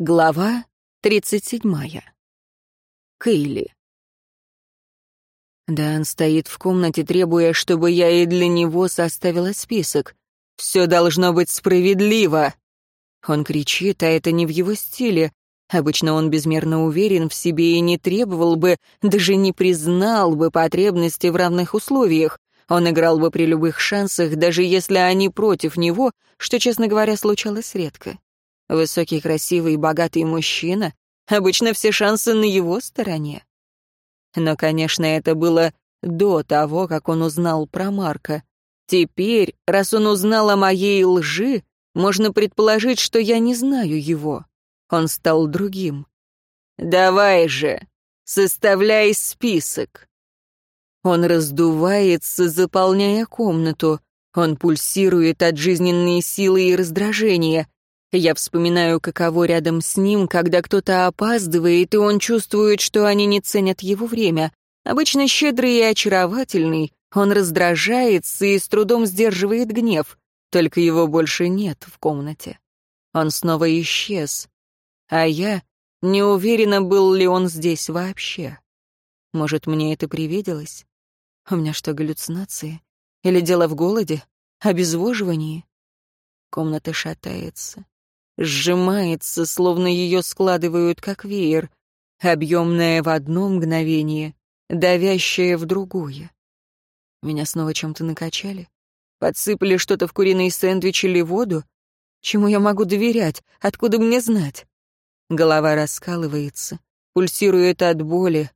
Глава 37. Кейли. Дан стоит в комнате, требуя, чтобы я и для него составила список. «Все должно быть справедливо!» Он кричит, а это не в его стиле. Обычно он безмерно уверен в себе и не требовал бы, даже не признал бы потребности в равных условиях. Он играл бы при любых шансах, даже если они против него, что, честно говоря, случалось редко. Высокий, красивый, богатый мужчина. Обычно все шансы на его стороне. Но, конечно, это было до того, как он узнал про Марка. Теперь, раз он узнал о моей лжи, можно предположить, что я не знаю его. Он стал другим. «Давай же, составляй список». Он раздувается, заполняя комнату. Он пульсирует от жизненной силы и раздражения. Я вспоминаю, каково рядом с ним, когда кто-то опаздывает, и он чувствует, что они не ценят его время. Обычно щедрый и очаровательный, он раздражается и с трудом сдерживает гнев, только его больше нет в комнате. Он снова исчез. А я не уверена, был ли он здесь вообще. Может, мне это привиделось? У меня что, галлюцинации? Или дело в голоде? Обезвоживании? Комната шатается сжимается, словно ее складывают как веер, объемная в одно мгновение, давящая в другое. Меня снова чем-то накачали? Подсыпали что-то в куриный сэндвич или воду? Чему я могу доверять? Откуда мне знать? Голова раскалывается, пульсирует от боли,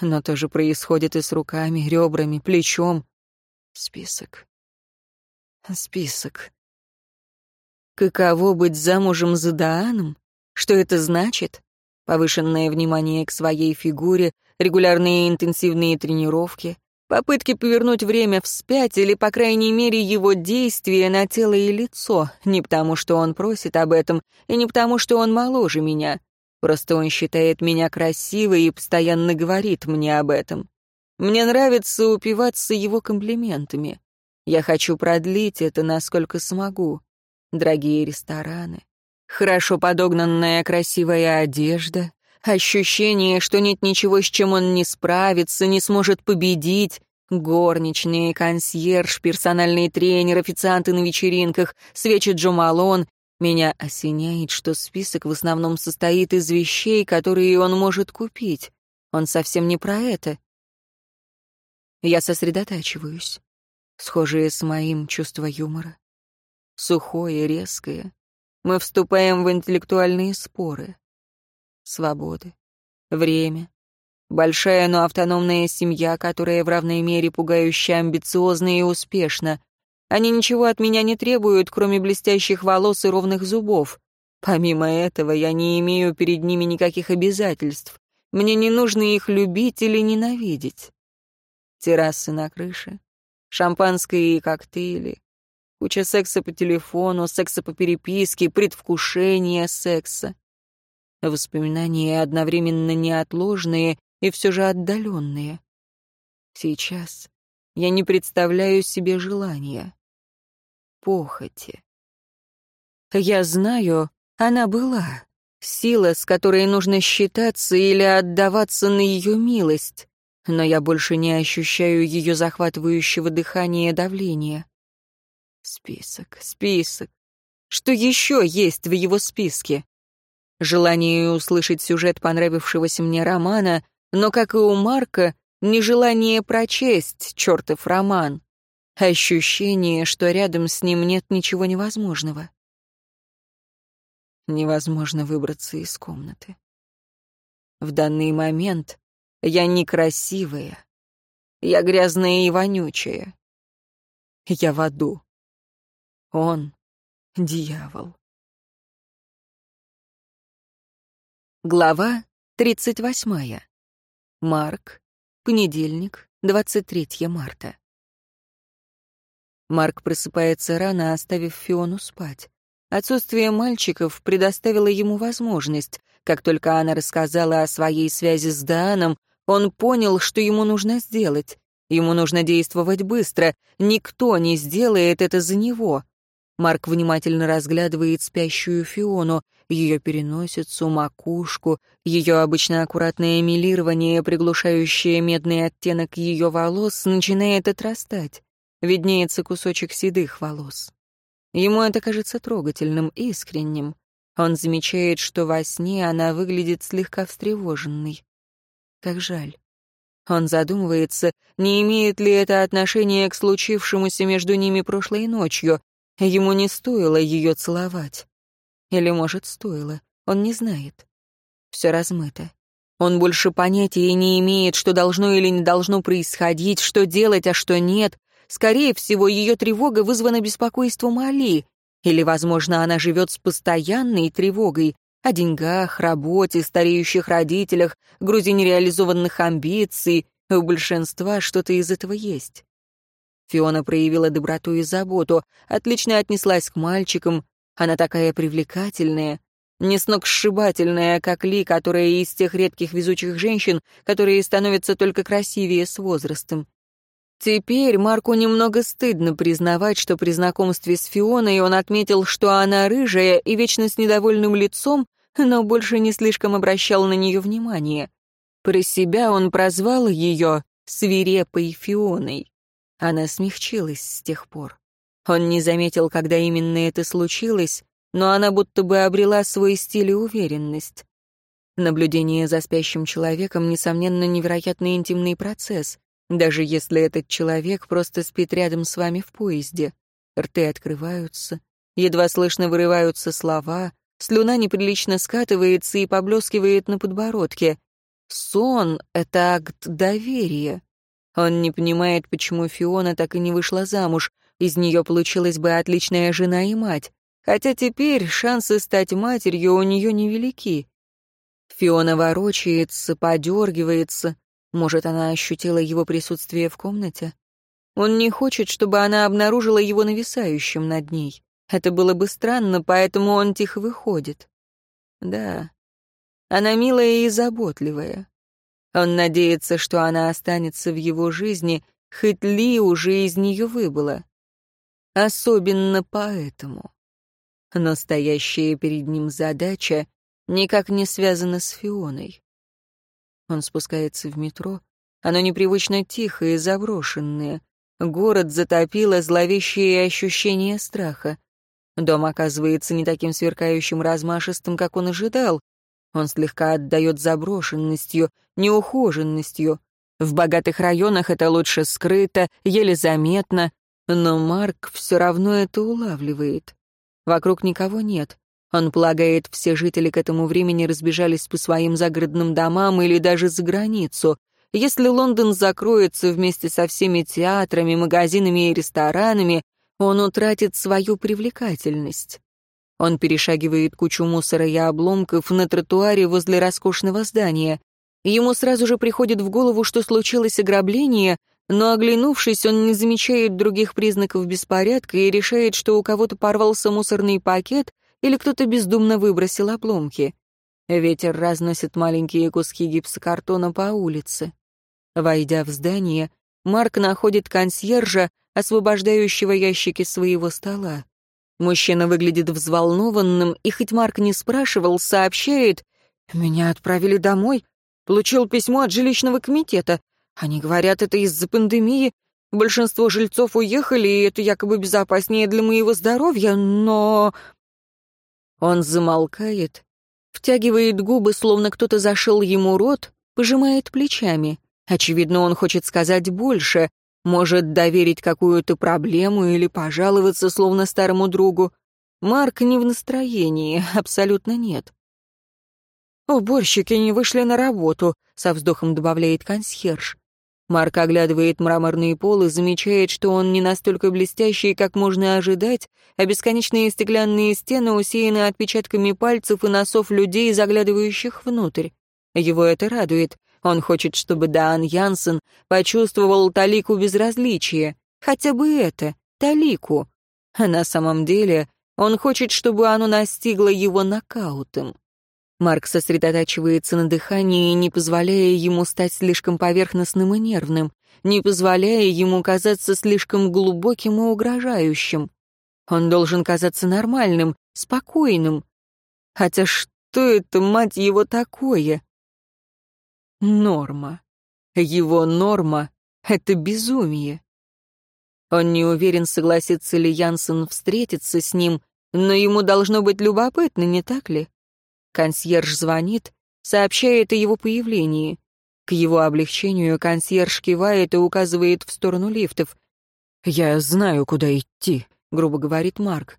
но то же происходит и с руками, ребрами, плечом. Список. Список. Каково быть замужем за Дааном? Что это значит? Повышенное внимание к своей фигуре, регулярные интенсивные тренировки, попытки повернуть время вспять или, по крайней мере, его действия на тело и лицо, не потому что он просит об этом, и не потому что он моложе меня. Просто он считает меня красивой и постоянно говорит мне об этом. Мне нравится упиваться его комплиментами. Я хочу продлить это, насколько смогу дорогие рестораны, хорошо подогнанная красивая одежда, ощущение, что нет ничего, с чем он не справится, не сможет победить, горничные, консьерж, персональный тренер, официанты на вечеринках, свечи Джо Малон. Меня осеняет, что список в основном состоит из вещей, которые он может купить. Он совсем не про это. Я сосредотачиваюсь. Схожее с моим чувство юмора сухое, резкое. Мы вступаем в интеллектуальные споры. Свободы, время, большая, но автономная семья, которая в равной мере пугающе амбициозна и успешна. Они ничего от меня не требуют, кроме блестящих волос и ровных зубов. Помимо этого, я не имею перед ними никаких обязательств. Мне не нужно их любить или ненавидеть. Террасы на крыше, шампанское и коктейли, Куча секса по телефону, секса по переписке, предвкушение секса. Воспоминания одновременно неотложные и все же отдаленные. Сейчас я не представляю себе желания. Похоти. Я знаю, она была. Сила, с которой нужно считаться или отдаваться на ее милость. Но я больше не ощущаю ее захватывающего дыхания давления. Список, список. Что еще есть в его списке? Желание услышать сюжет понравившегося мне романа, но, как и у Марка, нежелание прочесть чертов роман. Ощущение, что рядом с ним нет ничего невозможного. Невозможно выбраться из комнаты. В данный момент я некрасивая. Я грязная и вонючая. Я в аду. Он — дьявол. Глава 38. Марк. Понедельник, 23 марта. Марк просыпается рано, оставив Фиону спать. Отсутствие мальчиков предоставило ему возможность. Как только она рассказала о своей связи с Дааном, он понял, что ему нужно сделать. Ему нужно действовать быстро. Никто не сделает это за него. Марк внимательно разглядывает спящую Фиону. ее переносицу, макушку, ее обычно аккуратное милирование, приглушающее медный оттенок ее волос, начинает отрастать. Виднеется кусочек седых волос. Ему это кажется трогательным, искренним. Он замечает, что во сне она выглядит слегка встревоженной. Как жаль. Он задумывается, не имеет ли это отношение к случившемуся между ними прошлой ночью. Ему не стоило ее целовать. Или, может, стоило. Он не знает. Все размыто. Он больше понятия не имеет, что должно или не должно происходить, что делать, а что нет. Скорее всего, ее тревога вызвана беспокойством Али. Или, возможно, она живет с постоянной тревогой о деньгах, работе, стареющих родителях, грузе нереализованных амбиций. У большинства что-то из этого есть. Фиона проявила доброту и заботу, отлично отнеслась к мальчикам. Она такая привлекательная, не сногсшибательная, как Ли, которая из тех редких везучих женщин, которые становятся только красивее с возрастом. Теперь Марку немного стыдно признавать, что при знакомстве с Фионой он отметил, что она рыжая и вечно с недовольным лицом, но больше не слишком обращал на нее внимание. Про себя он прозвал ее свирепой Фионой. Она смягчилась с тех пор. Он не заметил, когда именно это случилось, но она будто бы обрела свой стиль и уверенность. Наблюдение за спящим человеком, несомненно, невероятно интимный процесс даже если этот человек просто спит рядом с вами в поезде. Рты открываются, едва слышно вырываются слова, слюна неприлично скатывается и поблескивает на подбородке. Сон — это акт доверия. Он не понимает, почему Фиона так и не вышла замуж, из нее получилась бы отличная жена и мать, хотя теперь шансы стать матерью у нее невелики. Фиона ворочается, подергивается, может, она ощутила его присутствие в комнате? Он не хочет, чтобы она обнаружила его нависающим над ней. Это было бы странно, поэтому он тихо выходит. Да, она милая и заботливая. Он надеется, что она останется в его жизни, хоть Ли уже из нее выбыла. Особенно поэтому. Но стоящая перед ним задача никак не связана с Фионой. Он спускается в метро. Оно непривычно тихое и заброшенное. Город затопило зловещее ощущение страха. Дом оказывается не таким сверкающим размашистым, как он ожидал. Он слегка отдает заброшенностью, неухоженностью. В богатых районах это лучше скрыто, еле заметно, но Марк все равно это улавливает. Вокруг никого нет. Он полагает, все жители к этому времени разбежались по своим загородным домам или даже за границу. Если Лондон закроется вместе со всеми театрами, магазинами и ресторанами, он утратит свою привлекательность. Он перешагивает кучу мусора и обломков на тротуаре возле роскошного здания. Ему сразу же приходит в голову, что случилось ограбление, но, оглянувшись, он не замечает других признаков беспорядка и решает, что у кого-то порвался мусорный пакет — или кто-то бездумно выбросил обломки. Ветер разносит маленькие куски гипсокартона по улице. Войдя в здание, Марк находит консьержа, освобождающего ящики своего стола. Мужчина выглядит взволнованным, и хоть Марк не спрашивал, сообщает, «Меня отправили домой. Получил письмо от жилищного комитета. Они говорят, это из-за пандемии. Большинство жильцов уехали, и это якобы безопаснее для моего здоровья, но...» Он замолкает, втягивает губы, словно кто-то зашел ему рот, пожимает плечами. Очевидно, он хочет сказать больше, может доверить какую-то проблему или пожаловаться, словно старому другу. Марк не в настроении, абсолютно нет. «Уборщики не вышли на работу», — со вздохом добавляет консьерж. Марк оглядывает мраморный пол и замечает, что он не настолько блестящий, как можно ожидать, а бесконечные стеклянные стены усеяны отпечатками пальцев и носов людей, заглядывающих внутрь. Его это радует. Он хочет, чтобы Даан Янсен почувствовал талику безразличия. Хотя бы это, талику. А на самом деле он хочет, чтобы оно настигло его нокаутом. Марк сосредотачивается на дыхании, не позволяя ему стать слишком поверхностным и нервным, не позволяя ему казаться слишком глубоким и угрожающим. Он должен казаться нормальным, спокойным. Хотя что это, мать его, такое? Норма. Его норма — это безумие. Он не уверен, согласится ли Янсен встретиться с ним, но ему должно быть любопытно, не так ли? Консьерж звонит, сообщает о его появлении. К его облегчению консьерж кивает и указывает в сторону лифтов. «Я знаю, куда идти», — грубо говорит Марк.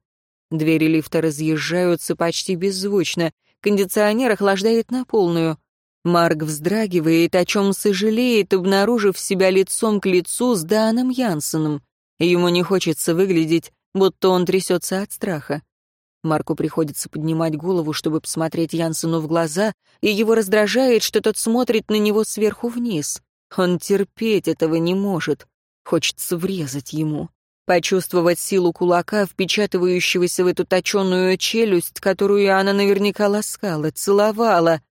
Двери лифта разъезжаются почти беззвучно. Кондиционер охлаждает на полную. Марк вздрагивает, о чем сожалеет, обнаружив себя лицом к лицу с Даном Янсеном. Ему не хочется выглядеть, будто он трясется от страха. Марку приходится поднимать голову, чтобы посмотреть Янсену в глаза, и его раздражает, что тот смотрит на него сверху вниз. Он терпеть этого не может. Хочется врезать ему. Почувствовать силу кулака, впечатывающегося в эту точенную челюсть, которую она наверняка ласкала, целовала.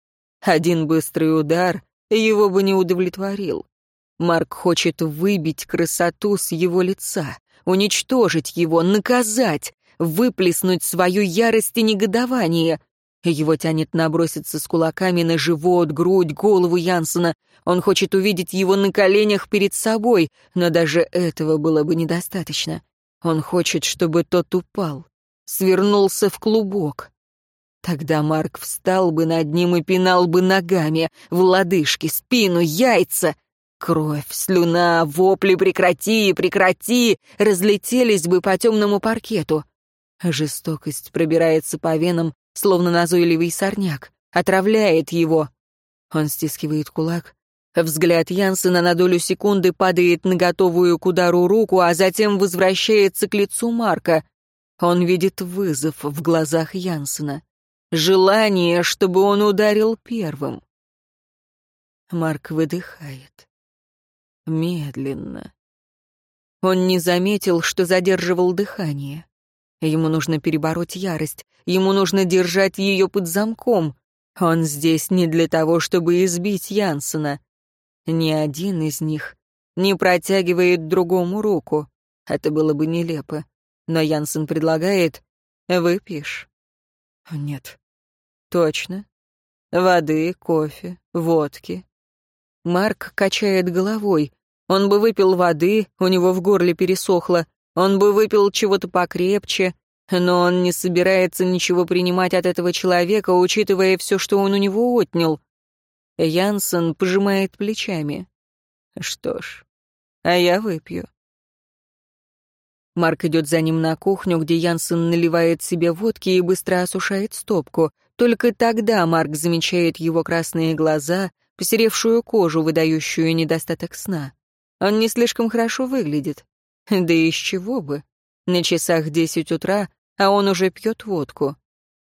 Один быстрый удар его бы не удовлетворил. Марк хочет выбить красоту с его лица, уничтожить его, наказать, выплеснуть свою ярость и негодование. Его тянет наброситься с кулаками на живот, грудь, голову Янсена. Он хочет увидеть его на коленях перед собой, но даже этого было бы недостаточно. Он хочет, чтобы тот упал, свернулся в клубок. Тогда Марк встал бы над ним и пинал бы ногами в лодыжки, спину, яйца. Кровь, слюна, вопли «прекрати, прекрати» разлетелись бы по темному паркету. Жестокость пробирается по венам, словно назойливый сорняк, отравляет его. Он стискивает кулак. Взгляд Янсена на долю секунды падает на готовую к удару руку, а затем возвращается к лицу Марка. Он видит вызов в глазах Янсена. Желание, чтобы он ударил первым. Марк выдыхает. Медленно. Он не заметил, что задерживал дыхание. Ему нужно перебороть ярость, ему нужно держать ее под замком. Он здесь не для того, чтобы избить Янсена. Ни один из них не протягивает другому руку. Это было бы нелепо. Но Янсен предлагает «Выпьешь?» «Нет». «Точно. Воды, кофе, водки». Марк качает головой. Он бы выпил воды, у него в горле пересохло. Он бы выпил чего-то покрепче, но он не собирается ничего принимать от этого человека, учитывая все, что он у него отнял. Янсен пожимает плечами. Что ж, а я выпью. Марк идет за ним на кухню, где Янсен наливает себе водки и быстро осушает стопку. Только тогда Марк замечает его красные глаза, посеревшую кожу, выдающую недостаток сна. Он не слишком хорошо выглядит. Да из чего бы? На часах десять утра, а он уже пьет водку.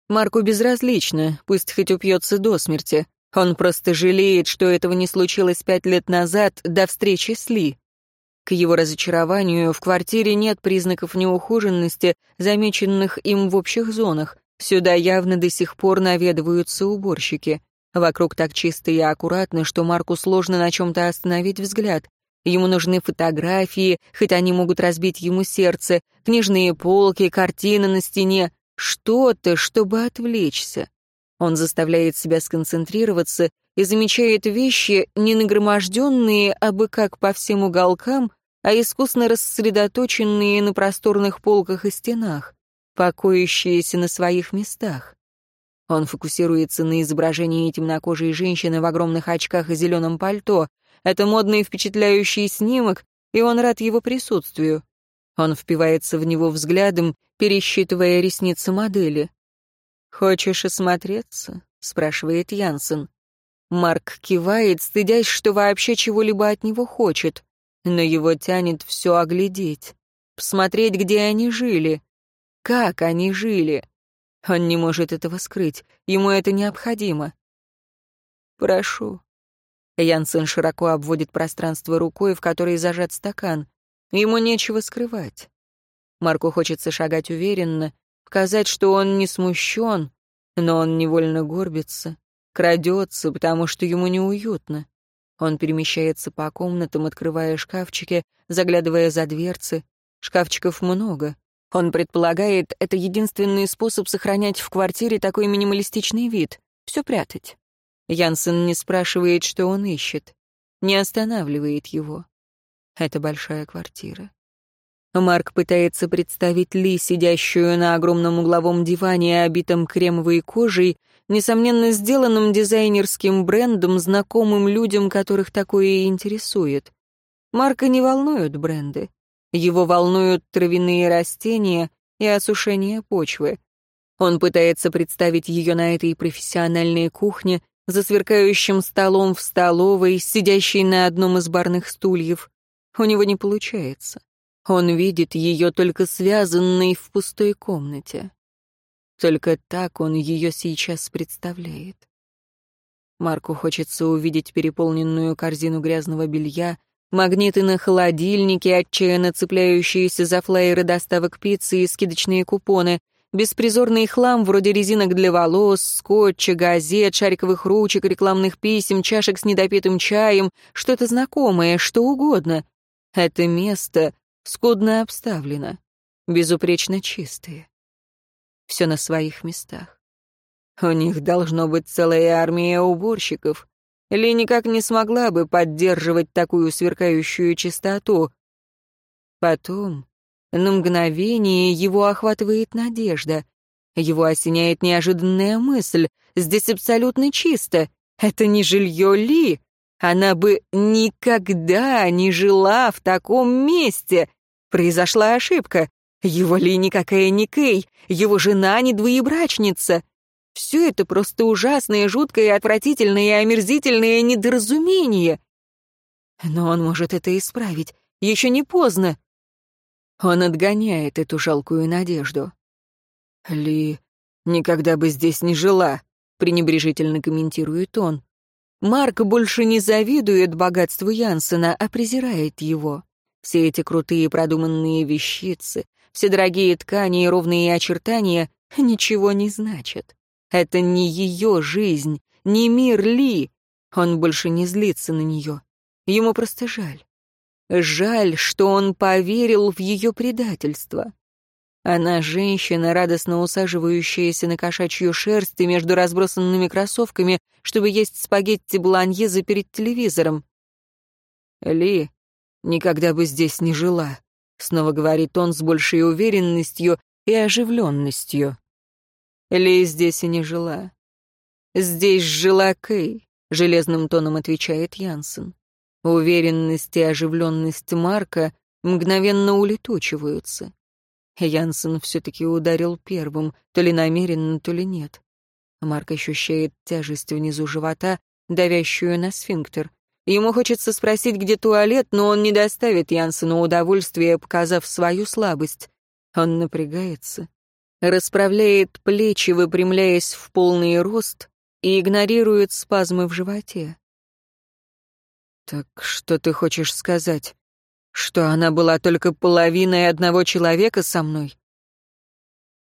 Марку безразлично, пусть хоть упьется до смерти. Он просто жалеет, что этого не случилось пять лет назад, до встречи с Ли. К его разочарованию в квартире нет признаков неухоженности, замеченных им в общих зонах. Сюда явно до сих пор наведываются уборщики. Вокруг так чисто и аккуратно, что Марку сложно на чем-то остановить взгляд. Ему нужны фотографии, хоть они могут разбить ему сердце, книжные полки, картины на стене, что-то, чтобы отвлечься. Он заставляет себя сконцентрироваться и замечает вещи, не нагроможденные, а бы как по всем уголкам, а искусно рассредоточенные на просторных полках и стенах, покоящиеся на своих местах. Он фокусируется на изображении темнокожей женщины в огромных очках и зеленом пальто, это модный и впечатляющий снимок, и он рад его присутствию. Он впивается в него взглядом, пересчитывая ресницы модели. «Хочешь осмотреться?» — спрашивает Янсен. Марк кивает, стыдясь, что вообще чего-либо от него хочет, но его тянет все оглядеть, посмотреть, где они жили, как они жили. Он не может этого скрыть, ему это необходимо. «Прошу», Янсен широко обводит пространство рукой, в которой зажат стакан. Ему нечего скрывать. Марку хочется шагать уверенно, показать, что он не смущен, но он невольно горбится, крадется, потому что ему неуютно. Он перемещается по комнатам, открывая шкафчики, заглядывая за дверцы. Шкафчиков много. Он предполагает, это единственный способ сохранять в квартире такой минималистичный вид, все прятать. Янсен не спрашивает, что он ищет, не останавливает его. Это большая квартира. Марк пытается представить Ли, сидящую на огромном угловом диване, обитом кремовой кожей, несомненно, сделанным дизайнерским брендом, знакомым людям, которых такое интересует. Марка не волнуют бренды. Его волнуют травяные растения и осушение почвы. Он пытается представить ее на этой профессиональной кухне, за сверкающим столом в столовой, сидящей на одном из барных стульев. У него не получается. Он видит ее только связанной в пустой комнате. Только так он ее сейчас представляет. Марку хочется увидеть переполненную корзину грязного белья, магниты на холодильнике, отчаянно цепляющиеся за флайеры доставок пиццы и скидочные купоны, беспризорный хлам вроде резинок для волос, скотча, газет, шариковых ручек, рекламных писем, чашек с недопитым чаем, что-то знакомое, что угодно. Это место скудно обставлено, безупречно чистое. Все на своих местах. У них должно быть целая армия уборщиков. Ли никак не смогла бы поддерживать такую сверкающую чистоту. Потом, на мгновение, его охватывает надежда. Его осеняет неожиданная мысль. Здесь абсолютно чисто. Это не жилье Ли. Она бы никогда не жила в таком месте. Произошла ошибка. Его Ли никакая не Кей, его жена не двоебрачница. Все это просто ужасное, жуткое, отвратительное и омерзительное недоразумение. Но он может это исправить. Еще не поздно. Он отгоняет эту жалкую надежду. Ли никогда бы здесь не жила, пренебрежительно комментирует он. Марк больше не завидует богатству Янсена, а презирает его. Все эти крутые продуманные вещицы, все дорогие ткани и ровные очертания ничего не значат. Это не ее жизнь, не мир Ли. Он больше не злится на нее. Ему просто жаль. Жаль, что он поверил в ее предательство. Она женщина, радостно усаживающаяся на кошачью шерсть и между разбросанными кроссовками, чтобы есть спагетти бланьеза перед телевизором. Ли никогда бы здесь не жила. — снова говорит он с большей уверенностью и оживленностью. Ли здесь и не жила. «Здесь жила Кей», — железным тоном отвечает Янсен. Уверенность и оживленность Марка мгновенно улетучиваются. Янсен все-таки ударил первым, то ли намеренно, то ли нет. Марк ощущает тяжесть внизу живота, давящую на сфинктер. Ему хочется спросить, где туалет, но он не доставит Янсену удовольствия, показав свою слабость. Он напрягается, расправляет плечи, выпрямляясь в полный рост, и игнорирует спазмы в животе. «Так что ты хочешь сказать? Что она была только половиной одного человека со мной?»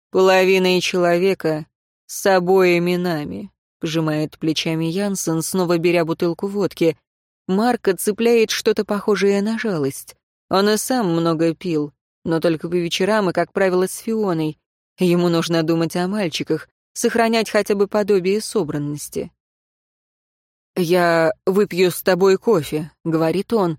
«Половиной человека с обоими нами», — пожимает плечами Янсен, снова беря бутылку водки — Марка цепляет что-то похожее на жалость. Он и сам много пил, но только по вечерам и, как правило, с Фионой. Ему нужно думать о мальчиках, сохранять хотя бы подобие собранности. «Я выпью с тобой кофе», — говорит он.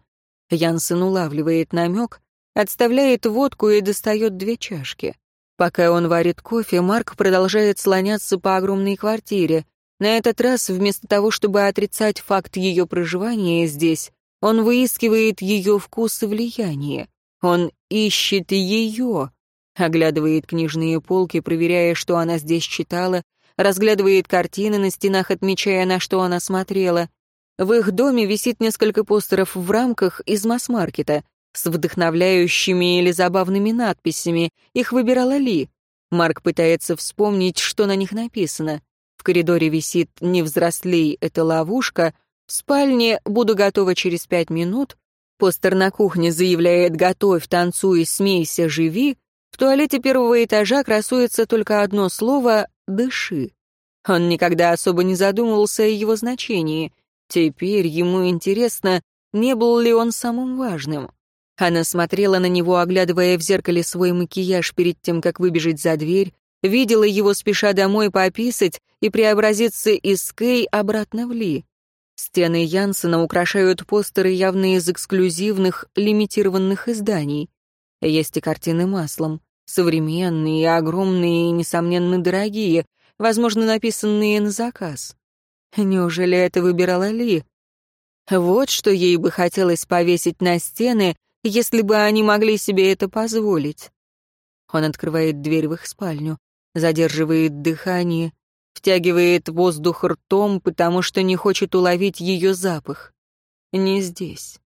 Янсен улавливает намек, отставляет водку и достает две чашки. Пока он варит кофе, Марк продолжает слоняться по огромной квартире. На этот раз, вместо того, чтобы отрицать факт ее проживания здесь, он выискивает ее вкус и влияние. Он ищет ее, оглядывает книжные полки, проверяя, что она здесь читала, разглядывает картины на стенах, отмечая, на что она смотрела. В их доме висит несколько постеров в рамках из масс-маркета с вдохновляющими или забавными надписями. Их выбирала Ли. Марк пытается вспомнить, что на них написано. В коридоре висит «Не взрослей, это ловушка», в спальне «Буду готова через пять минут», постер на кухне заявляет «Готовь, танцуй, смейся, живи», в туалете первого этажа красуется только одно слово «дыши». Он никогда особо не задумывался о его значении. Теперь ему интересно, не был ли он самым важным. Она смотрела на него, оглядывая в зеркале свой макияж перед тем, как выбежать за дверь, видела его, спеша домой пописать и преобразиться из Кей обратно в Ли. Стены Янсена украшают постеры явно из эксклюзивных, лимитированных изданий. Есть и картины маслом. Современные, огромные и, несомненно, дорогие, возможно, написанные на заказ. Неужели это выбирала Ли? Вот что ей бы хотелось повесить на стены, если бы они могли себе это позволить. Он открывает дверь в их спальню, задерживает дыхание, втягивает воздух ртом, потому что не хочет уловить ее запах. Не здесь.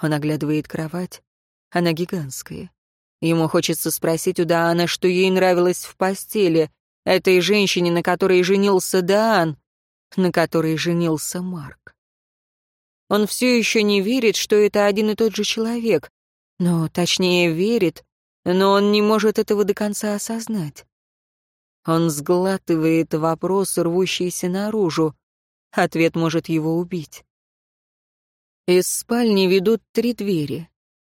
Он оглядывает кровать. Она гигантская. Ему хочется спросить у Даана, что ей нравилось в постели, этой женщине, на которой женился Даан, на которой женился Марк. Он все еще не верит, что это один и тот же человек, но, точнее, верит, но он не может этого до конца осознать. Он сглатывает вопрос, рвущийся наружу. Ответ может его убить. Из спальни ведут три двери.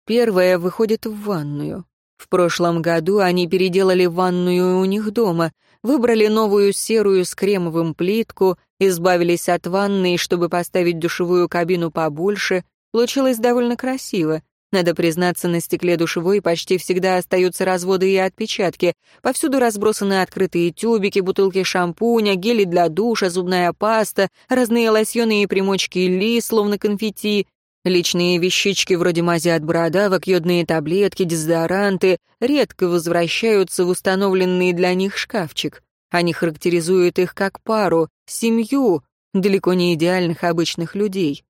Первая выходит в ванную. В прошлом году они переделали ванную у них дома, выбрали новую серую с кремовым плитку, избавились от ванны, чтобы поставить душевую кабину побольше. Получилось довольно красиво. Надо признаться, на стекле душевой почти всегда остаются разводы и отпечатки. Повсюду разбросаны открытые тюбики, бутылки шампуня, гели для душа, зубная паста, разные лосьоны и примочки ли, словно конфетти. Личные вещички вроде мази от бородавок, йодные таблетки, дезодоранты редко возвращаются в установленный для них шкафчик. Они характеризуют их как пару, семью, далеко не идеальных обычных людей.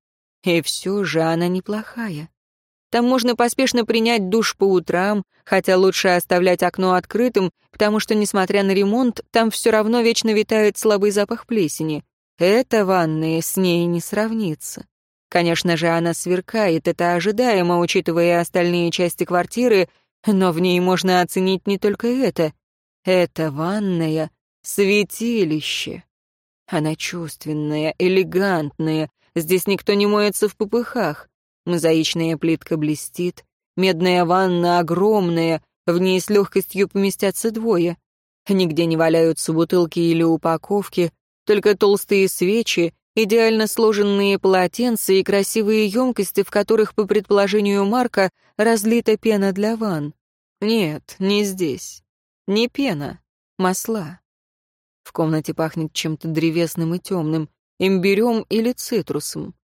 И все же она неплохая. Там можно поспешно принять душ по утрам, хотя лучше оставлять окно открытым, потому что, несмотря на ремонт, там все равно вечно витает слабый запах плесени. Эта ванная с ней не сравнится. Конечно же, она сверкает, это ожидаемо, учитывая остальные части квартиры, но в ней можно оценить не только это. Это ванная — святилище. Она чувственная, элегантная, здесь никто не моется в попыхах. Мозаичная плитка блестит, медная ванна огромная, в ней с легкостью поместятся двое. Нигде не валяются бутылки или упаковки, только толстые свечи идеально сложенные полотенца и красивые емкости, в которых, по предположению Марка, разлита пена для ванн. Нет, не здесь. Не пена, масла. В комнате пахнет чем-то древесным и темным, имбирем или цитрусом.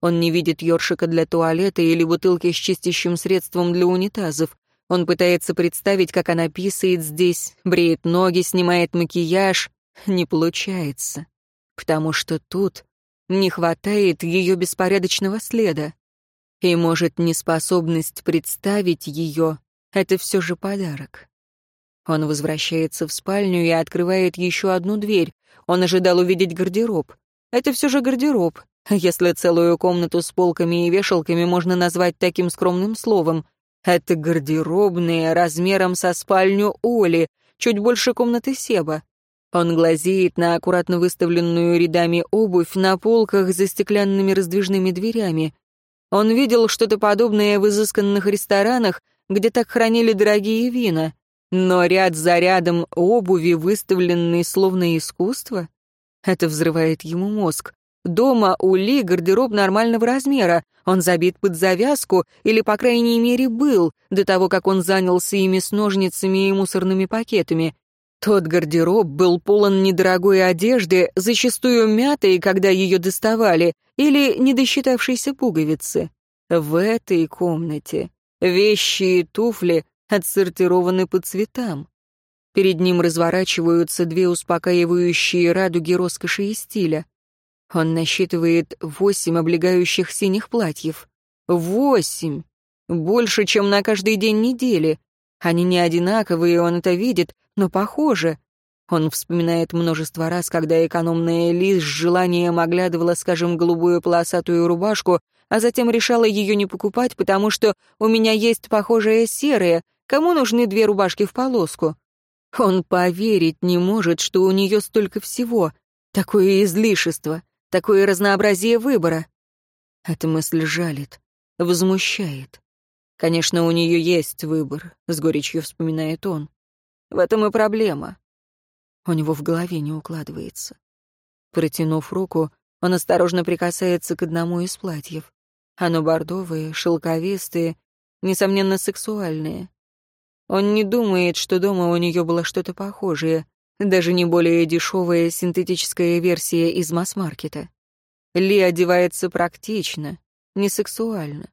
Он не видит ёршика для туалета или бутылки с чистящим средством для унитазов. Он пытается представить, как она писает здесь, бреет ноги, снимает макияж. Не получается. Потому что тут не хватает ее беспорядочного следа. И, может, неспособность представить ее — это все же подарок. Он возвращается в спальню и открывает еще одну дверь. Он ожидал увидеть гардероб. Это все же гардероб, если целую комнату с полками и вешалками можно назвать таким скромным словом. Это гардеробная размером со спальню Оли, чуть больше комнаты Себа. Он глазеет на аккуратно выставленную рядами обувь на полках за стеклянными раздвижными дверями. Он видел что-то подобное в изысканных ресторанах, где так хранили дорогие вина. Но ряд за рядом обуви, выставленные словно искусство, это взрывает ему мозг. Дома у Ли гардероб нормального размера, он забит под завязку, или, по крайней мере, был, до того, как он занялся ими с ножницами и мусорными пакетами. Тот гардероб был полон недорогой одежды, зачастую мятой, когда ее доставали, или недосчитавшейся пуговицы. В этой комнате вещи и туфли отсортированы по цветам. Перед ним разворачиваются две успокаивающие радуги роскоши и стиля. Он насчитывает восемь облегающих синих платьев. Восемь! Больше, чем на каждый день недели. Они не одинаковые, он это видит, но похоже. Он вспоминает множество раз, когда экономная Лиз с желанием оглядывала, скажем, голубую полосатую рубашку, а затем решала ее не покупать, потому что у меня есть похожая серая, кому нужны две рубашки в полоску? Он поверить не может, что у нее столько всего, такое излишество, такое разнообразие выбора. Эта мысль жалит, возмущает. Конечно, у нее есть выбор, с горечью вспоминает он. В этом и проблема. У него в голове не укладывается. Протянув руку, он осторожно прикасается к одному из платьев. Оно бордовое, шелковистое, несомненно, сексуальное. Он не думает, что дома у нее было что-то похожее, даже не более дешевая синтетическая версия из масс-маркета. Ли одевается практично, не сексуально.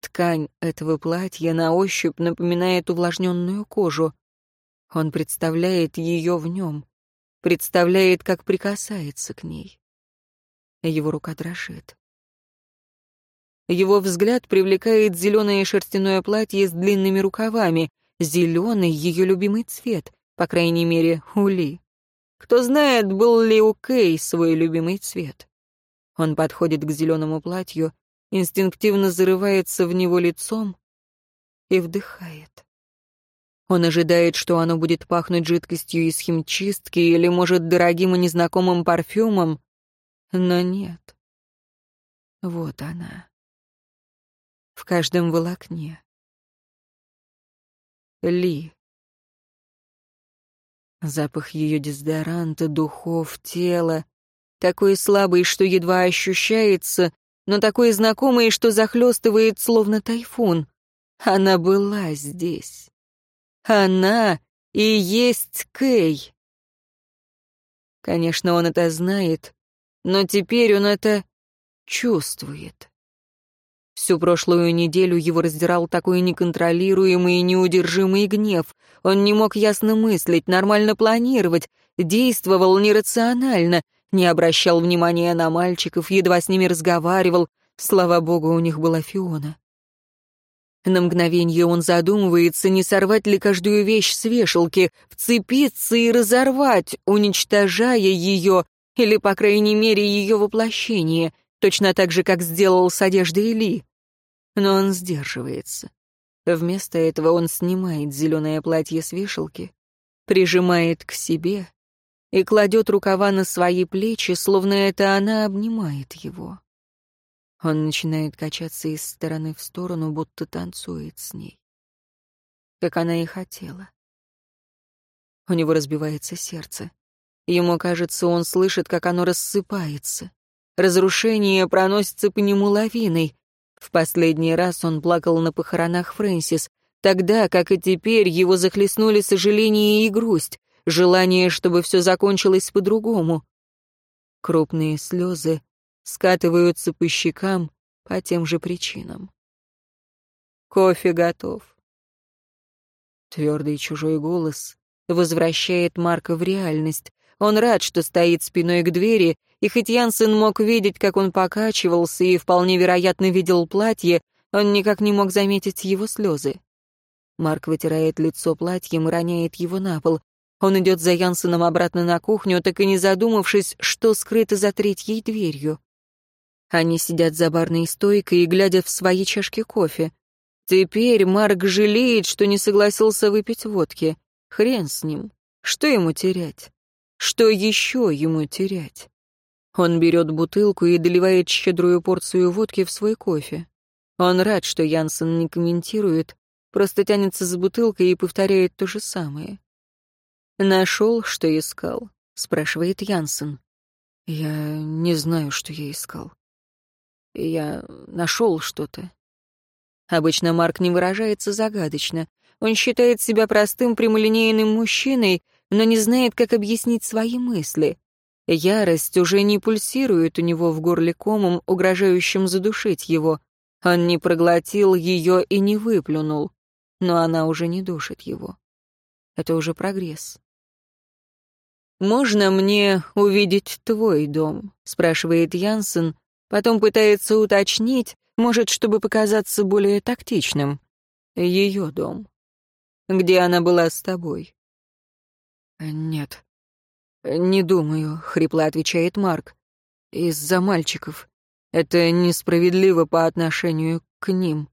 Ткань этого платья на ощупь напоминает увлажненную кожу. Он представляет ее в нем, представляет, как прикасается к ней. Его рука дрожит. Его взгляд привлекает зеленое шерстяное платье с длинными рукавами. Зеленый — ее любимый цвет, по крайней мере, у Ли. Кто знает, был ли у Кей свой любимый цвет. Он подходит к зеленому платью, инстинктивно зарывается в него лицом и вдыхает. Он ожидает, что оно будет пахнуть жидкостью из химчистки или, может, дорогим и незнакомым парфюмом, но нет. Вот она. В каждом волокне. Ли. Запах ее дезодоранта, духов, тела. Такой слабый, что едва ощущается, но такой знакомый, что захлестывает, словно тайфун. Она была здесь. Она и есть Кей. Конечно, он это знает, но теперь он это чувствует. Всю прошлую неделю его раздирал такой неконтролируемый и неудержимый гнев. Он не мог ясно мыслить, нормально планировать, действовал нерационально, не обращал внимания на мальчиков, едва с ними разговаривал. Слава богу, у них была Фиона. На мгновение он задумывается, не сорвать ли каждую вещь с вешалки, вцепиться и разорвать, уничтожая ее, или, по крайней мере, ее воплощение, точно так же, как сделал с одеждой Ли. Но он сдерживается. Вместо этого он снимает зеленое платье с вешалки, прижимает к себе и кладет рукава на свои плечи, словно это она обнимает его. Он начинает качаться из стороны в сторону, будто танцует с ней. Как она и хотела. У него разбивается сердце. Ему кажется, он слышит, как оно рассыпается. Разрушение проносится по нему лавиной. В последний раз он плакал на похоронах Фрэнсис. Тогда, как и теперь, его захлестнули сожаление и грусть, желание, чтобы все закончилось по-другому. Крупные слезы скатываются по щекам по тем же причинам. Кофе готов. Твердый чужой голос возвращает Марка в реальность. Он рад, что стоит спиной к двери, и хоть Янсен мог видеть, как он покачивался и вполне вероятно видел платье, он никак не мог заметить его слезы. Марк вытирает лицо платьем и роняет его на пол. Он идет за Янсеном обратно на кухню, так и не задумавшись, что скрыто за третьей дверью. Они сидят за барной стойкой и глядят в свои чашки кофе. Теперь Марк жалеет, что не согласился выпить водки. Хрен с ним. Что ему терять? Что еще ему терять? Он берет бутылку и доливает щедрую порцию водки в свой кофе. Он рад, что Янсен не комментирует, просто тянется за бутылкой и повторяет то же самое. «Нашел, что искал?» — спрашивает Янсен. «Я не знаю, что я искал». Я нашел что-то. Обычно Марк не выражается загадочно. Он считает себя простым прямолинейным мужчиной, но не знает, как объяснить свои мысли. Ярость уже не пульсирует у него в горле комом, угрожающим задушить его. Он не проглотил ее и не выплюнул, но она уже не душит его. Это уже прогресс. «Можно мне увидеть твой дом?» — спрашивает Янсен, Потом пытается уточнить, может, чтобы показаться более тактичным. Ее дом. Где она была с тобой? Нет. Не думаю, хрипло отвечает Марк. Из-за мальчиков. Это несправедливо по отношению к ним.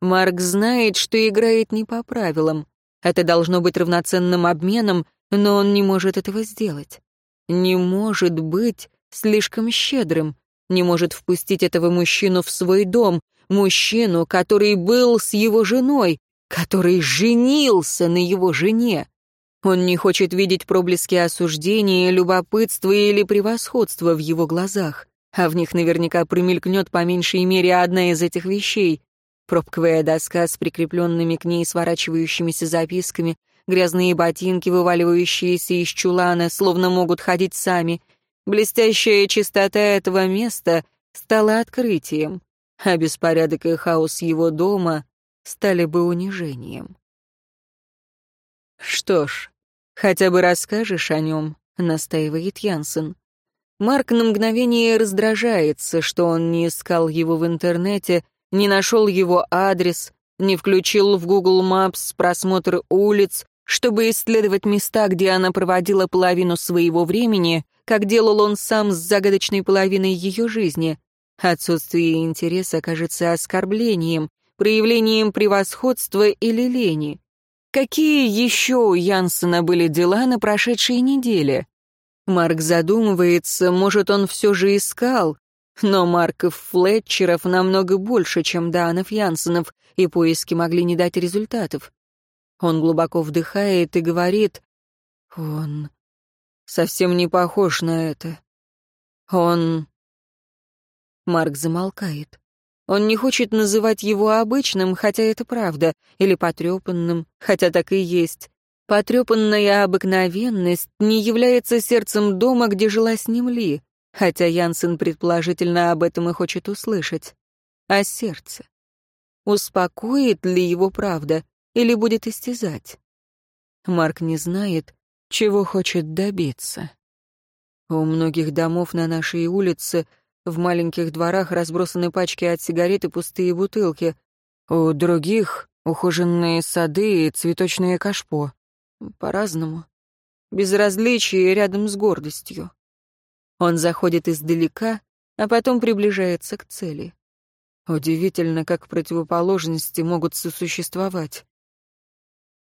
Марк знает, что играет не по правилам. Это должно быть равноценным обменом, но он не может этого сделать. Не может быть слишком щедрым, не может впустить этого мужчину в свой дом. мужчину, который был с его женой, который женился на его жене. Он не хочет видеть проблески осуждения, любопытства или превосходства в его глазах, а в них наверняка промелькнет по меньшей мере одна из этих вещей. Пробковая доска с прикрепленными к ней сворачивающимися записками, грязные ботинки, вываливающиеся из чулана, словно могут ходить сами. Блестящая чистота этого места стала открытием, а беспорядок и хаос его дома стали бы унижением. Что ж, «Хотя бы расскажешь о нем», — настаивает Янсен. Марк на мгновение раздражается, что он не искал его в интернете, не нашел его адрес, не включил в Google Maps просмотр улиц, чтобы исследовать места, где она проводила половину своего времени, как делал он сам с загадочной половиной ее жизни. Отсутствие интереса кажется оскорблением, проявлением превосходства или лени. Какие еще у Янсена были дела на прошедшей неделе? Марк задумывается, может, он все же искал, но Марков Флетчеров намного больше, чем Данов Янсенов, и поиски могли не дать результатов. Он глубоко вдыхает и говорит, он совсем не похож на это. Он... Марк замолкает. Он не хочет называть его обычным, хотя это правда, или потрепанным, хотя так и есть. Потрепанная обыкновенность не является сердцем дома, где жила с ним Ли, хотя Янсен предположительно об этом и хочет услышать. А сердце? Успокоит ли его правда или будет истязать? Марк не знает, чего хочет добиться. У многих домов на нашей улице — в маленьких дворах разбросаны пачки от сигарет и пустые бутылки. У других — ухоженные сады и цветочное кашпо. По-разному. Безразличие рядом с гордостью. Он заходит издалека, а потом приближается к цели. Удивительно, как противоположности могут сосуществовать.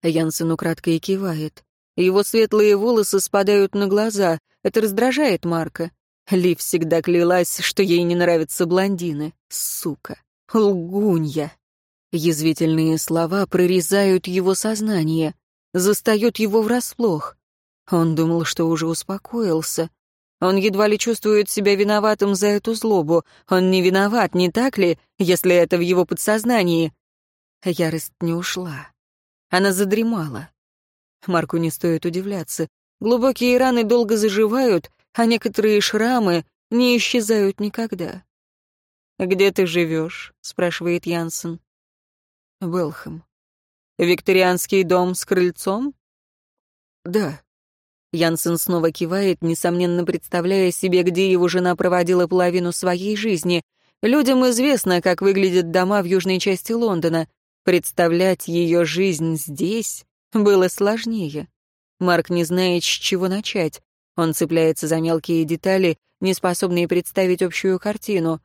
Янсен украдкой кивает. Его светлые волосы спадают на глаза. Это раздражает Марка. Ли всегда клялась, что ей не нравятся блондины. Сука. Лгунья. Язвительные слова прорезают его сознание, застают его врасплох. Он думал, что уже успокоился. Он едва ли чувствует себя виноватым за эту злобу. Он не виноват, не так ли, если это в его подсознании? Ярость не ушла. Она задремала. Марку не стоит удивляться. Глубокие раны долго заживают, а некоторые шрамы не исчезают никогда. «Где ты живешь?» — спрашивает Янсен. «Белхэм». «Викторианский дом с крыльцом?» «Да». Янсен снова кивает, несомненно представляя себе, где его жена проводила половину своей жизни. Людям известно, как выглядят дома в южной части Лондона. Представлять ее жизнь здесь было сложнее. Марк не знает, с чего начать. Он цепляется за мелкие детали, не способные представить общую картину.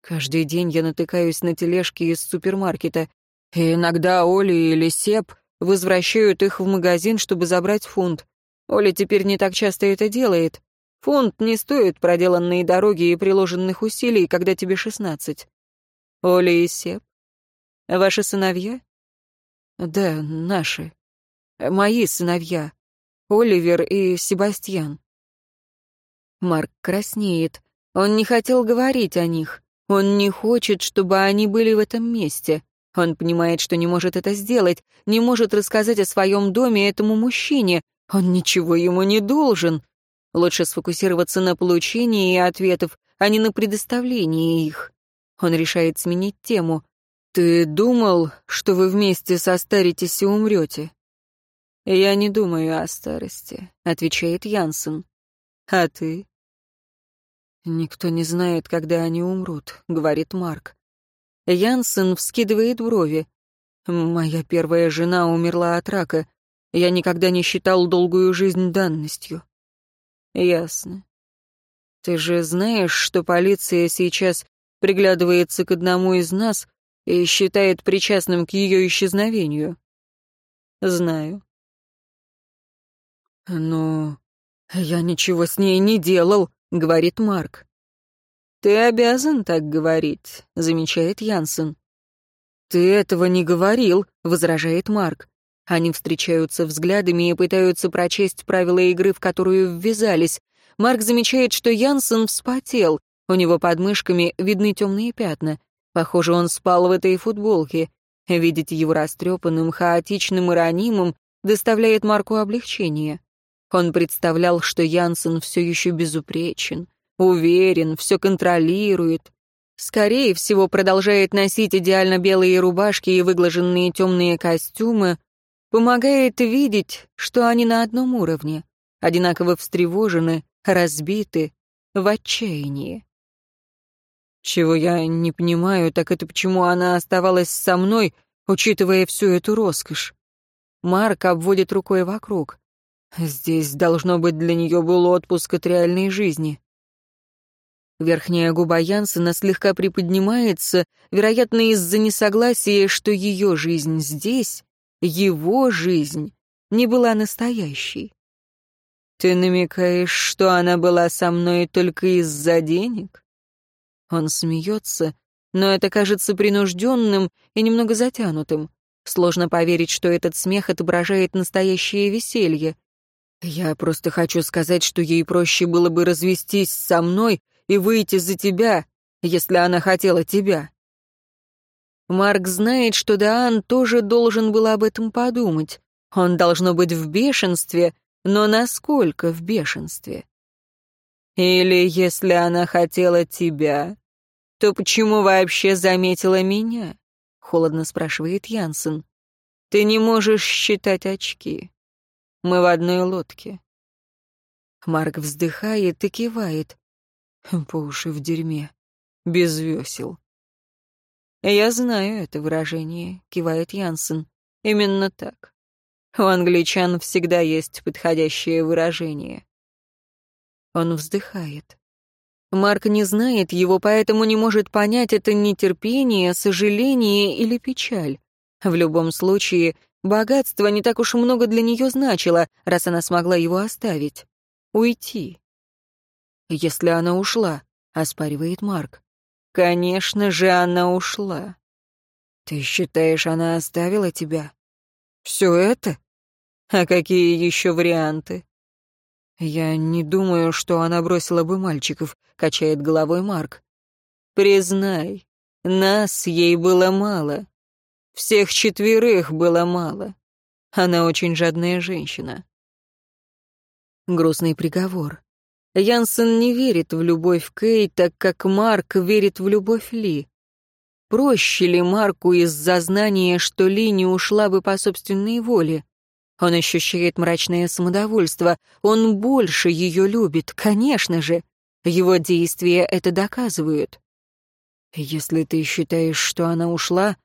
Каждый день я натыкаюсь на тележки из супермаркета, и иногда Оли или Сеп возвращают их в магазин, чтобы забрать фунт. Оля теперь не так часто это делает. Фунт не стоит проделанной дороги и приложенных усилий, когда тебе шестнадцать. Оля и Сеп? Ваши сыновья? Да, наши. Мои сыновья. Оливер и Себастьян. Марк краснеет. Он не хотел говорить о них. Он не хочет, чтобы они были в этом месте. Он понимает, что не может это сделать, не может рассказать о своем доме этому мужчине. Он ничего ему не должен. Лучше сфокусироваться на получении ответов, а не на предоставлении их. Он решает сменить тему. «Ты думал, что вы вместе состаритесь и умрете?» «Я не думаю о старости», — отвечает Янсен. «А ты?» «Никто не знает, когда они умрут», — говорит Марк. Янсен вскидывает брови. «Моя первая жена умерла от рака. Я никогда не считал долгую жизнь данностью». «Ясно. Ты же знаешь, что полиция сейчас приглядывается к одному из нас и считает причастным к ее исчезновению?» «Знаю. «Ну, я ничего с ней не делал», — говорит Марк. «Ты обязан так говорить», — замечает Янсен. «Ты этого не говорил», — возражает Марк. Они встречаются взглядами и пытаются прочесть правила игры, в которую ввязались. Марк замечает, что Янсен вспотел. У него под мышками видны темные пятна. Похоже, он спал в этой футболке. Видеть его растрепанным, хаотичным и ранимым доставляет Марку облегчение. Он представлял, что Янсен все еще безупречен, уверен, все контролирует. Скорее всего, продолжает носить идеально белые рубашки и выглаженные темные костюмы, помогает видеть, что они на одном уровне, одинаково встревожены, разбиты, в отчаянии. Чего я не понимаю, так это почему она оставалась со мной, учитывая всю эту роскошь. Марк обводит рукой вокруг. Здесь, должно быть, для нее был отпуск от реальной жизни. Верхняя губа Янсена слегка приподнимается, вероятно, из-за несогласия, что ее жизнь здесь его жизнь не была настоящей. Ты намекаешь, что она была со мной только из-за денег? Он смеется, но это кажется принужденным и немного затянутым. Сложно поверить, что этот смех отображает настоящее веселье. Я просто хочу сказать, что ей проще было бы развестись со мной и выйти за тебя, если она хотела тебя. Марк знает, что Даан тоже должен был об этом подумать. Он должно быть в бешенстве, но насколько в бешенстве? Или если она хотела тебя, то почему вообще заметила меня? Холодно спрашивает Янсен. Ты не можешь считать очки. Мы в одной лодке. Марк вздыхает и кивает. По уши в дерьме. Без весел. «Я знаю это выражение», — кивает Янсен. «Именно так. У англичан всегда есть подходящее выражение». Он вздыхает. Марк не знает его, поэтому не может понять, это нетерпение, сожаление или печаль. В любом случае, богатство не так уж много для нее значило, раз она смогла его оставить. Уйти. «Если она ушла», — оспаривает Марк. Конечно же, она ушла. Ты считаешь, она оставила тебя? Все это? А какие еще варианты? Я не думаю, что она бросила бы мальчиков, качает головой Марк. Признай, нас ей было мало. Всех четверых было мало. Она очень жадная женщина. Грустный приговор. Янсен не верит в любовь Кей, так как Марк верит в любовь Ли. Проще ли Марку из-за знания, что Ли не ушла бы по собственной воле? Он ощущает мрачное самодовольство. Он больше ее любит, конечно же. Его действия это доказывают. «Если ты считаешь, что она ушла,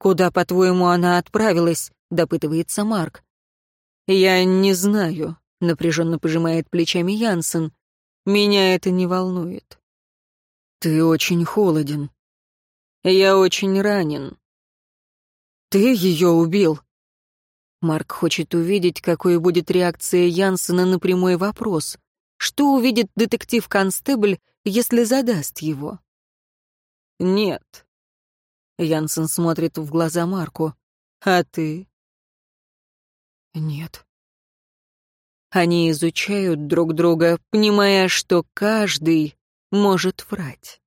куда, по-твоему, она отправилась?» — допытывается Марк. «Я не знаю», — напряженно пожимает плечами Янсен. Меня это не волнует. Ты очень холоден. Я очень ранен. Ты ее убил. Марк хочет увидеть, какой будет реакция Янсена на прямой вопрос. Что увидит детектив-констебль, если задаст его? Нет. Янсен смотрит в глаза Марку. А ты? Нет. Они изучают друг друга, понимая, что каждый может врать.